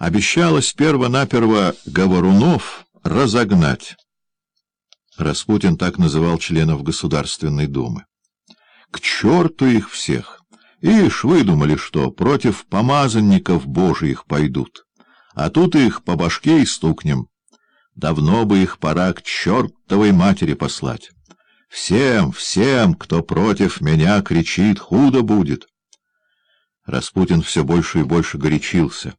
Обещалось перво-наперво говорунов разогнать. Распутин так называл членов Государственной Думы. К черту их всех! Ишь, выдумали, что против помазанников божьих пойдут. А тут их по башке и стукнем. Давно бы их пора к чертовой матери послать. Всем, всем, кто против меня кричит, худо будет. Распутин все больше и больше горячился.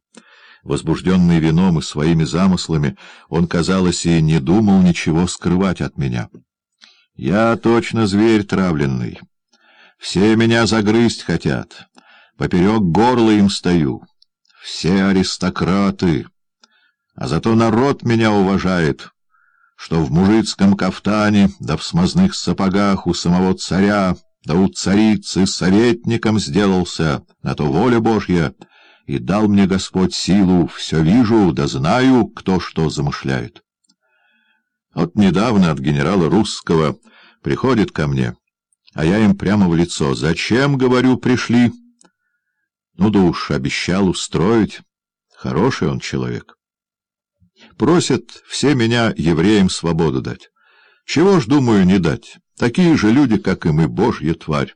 Возбужденный вином и своими замыслами, он, казалось, и не думал ничего скрывать от меня. Я точно зверь травленный. Все меня загрызть хотят. Поперек горла им стою. Все аристократы. А зато народ меня уважает, что в мужицком кафтане да в смазных сапогах у самого царя да у царицы советником сделался, на то воля Божья — и дал мне Господь силу, все вижу, да знаю, кто что замышляет. Вот недавно от генерала русского приходит ко мне, а я им прямо в лицо. «Зачем, — говорю, — пришли?» Ну да уж, обещал устроить. Хороший он человек. Просят все меня евреям свободу дать. Чего ж, думаю, не дать? Такие же люди, как и мы, божья тварь.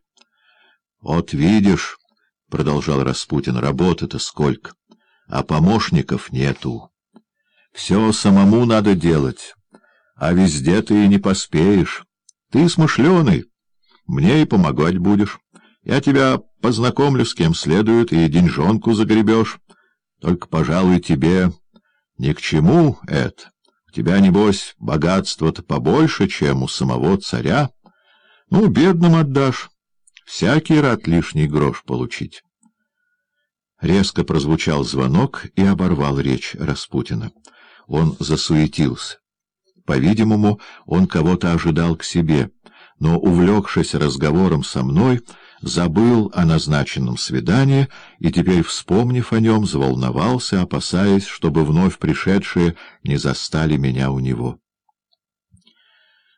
Вот видишь... — продолжал Распутин, — работы-то сколько, а помощников нету. Все самому надо делать, а везде ты и не поспеешь. Ты смышленый, мне и помогать будешь. Я тебя познакомлю с кем следует и деньжонку загребешь. Только, пожалуй, тебе ни к чему это. У тебя, небось, богатство-то побольше, чем у самого царя. Ну, бедным отдашь. Всякий рад лишний грош получить. Резко прозвучал звонок и оборвал речь Распутина. Он засуетился. По-видимому, он кого-то ожидал к себе, но, увлекшись разговором со мной, забыл о назначенном свидании и теперь, вспомнив о нем, заволновался, опасаясь, чтобы вновь пришедшие не застали меня у него.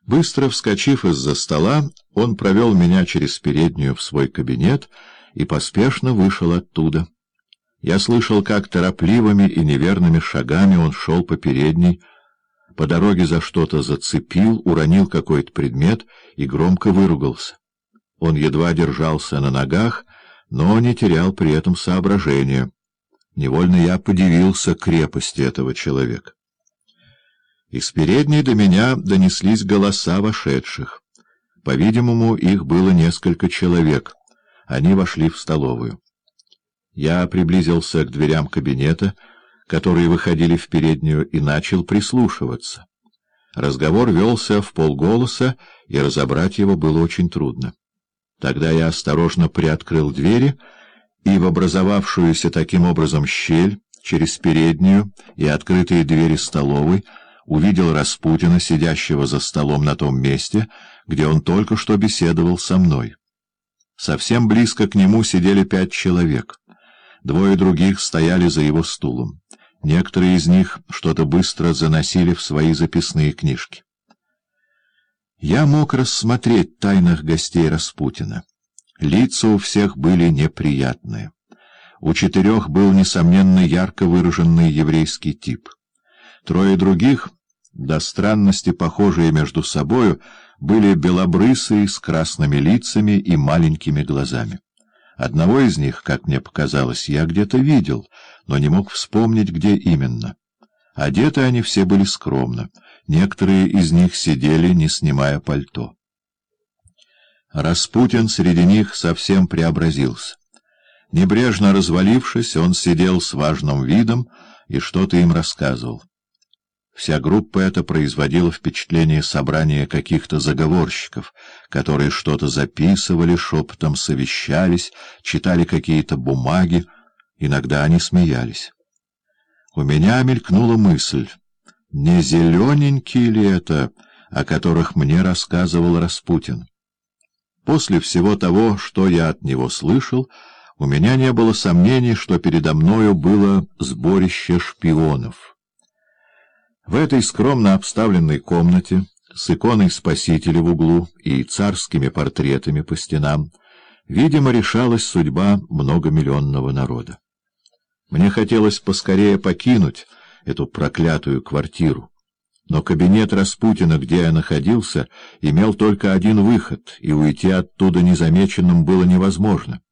Быстро вскочив из-за стола, он провел меня через переднюю в свой кабинет и поспешно вышел оттуда. Я слышал, как торопливыми и неверными шагами он шел по передней, по дороге за что-то зацепил, уронил какой-то предмет и громко выругался. Он едва держался на ногах, но не терял при этом соображения. Невольно я подивился крепости этого человека. Из передней до меня донеслись голоса вошедших. По-видимому, их было несколько человек. Они вошли в столовую. Я приблизился к дверям кабинета, которые выходили в переднюю, и начал прислушиваться. Разговор велся в полголоса, и разобрать его было очень трудно. Тогда я осторожно приоткрыл двери, и в образовавшуюся таким образом щель через переднюю и открытые двери столовой увидел Распутина, сидящего за столом на том месте, где он только что беседовал со мной. Совсем близко к нему сидели пять человек. Двое других стояли за его стулом. Некоторые из них что-то быстро заносили в свои записные книжки. Я мог рассмотреть тайных гостей Распутина. Лица у всех были неприятные. У четырех был, несомненно, ярко выраженный еврейский тип. Трое других до странности похожие между собою, были белобрысые, с красными лицами и маленькими глазами. Одного из них, как мне показалось, я где-то видел, но не мог вспомнить, где именно. Одеты они все были скромно, некоторые из них сидели, не снимая пальто. Распутин среди них совсем преобразился. Небрежно развалившись, он сидел с важным видом и что-то им рассказывал. Вся группа эта производила впечатление собрания каких-то заговорщиков, которые что-то записывали, шепотом совещались, читали какие-то бумаги, иногда они смеялись. У меня мелькнула мысль, не зелененькие ли это, о которых мне рассказывал Распутин? После всего того, что я от него слышал, у меня не было сомнений, что передо мною было сборище шпионов. В этой скромно обставленной комнате с иконой Спасителя в углу и царскими портретами по стенам, видимо, решалась судьба многомиллионного народа. Мне хотелось поскорее покинуть эту проклятую квартиру. Но кабинет Распутина, где я находился, имел только один выход, и уйти оттуда незамеченным было невозможно.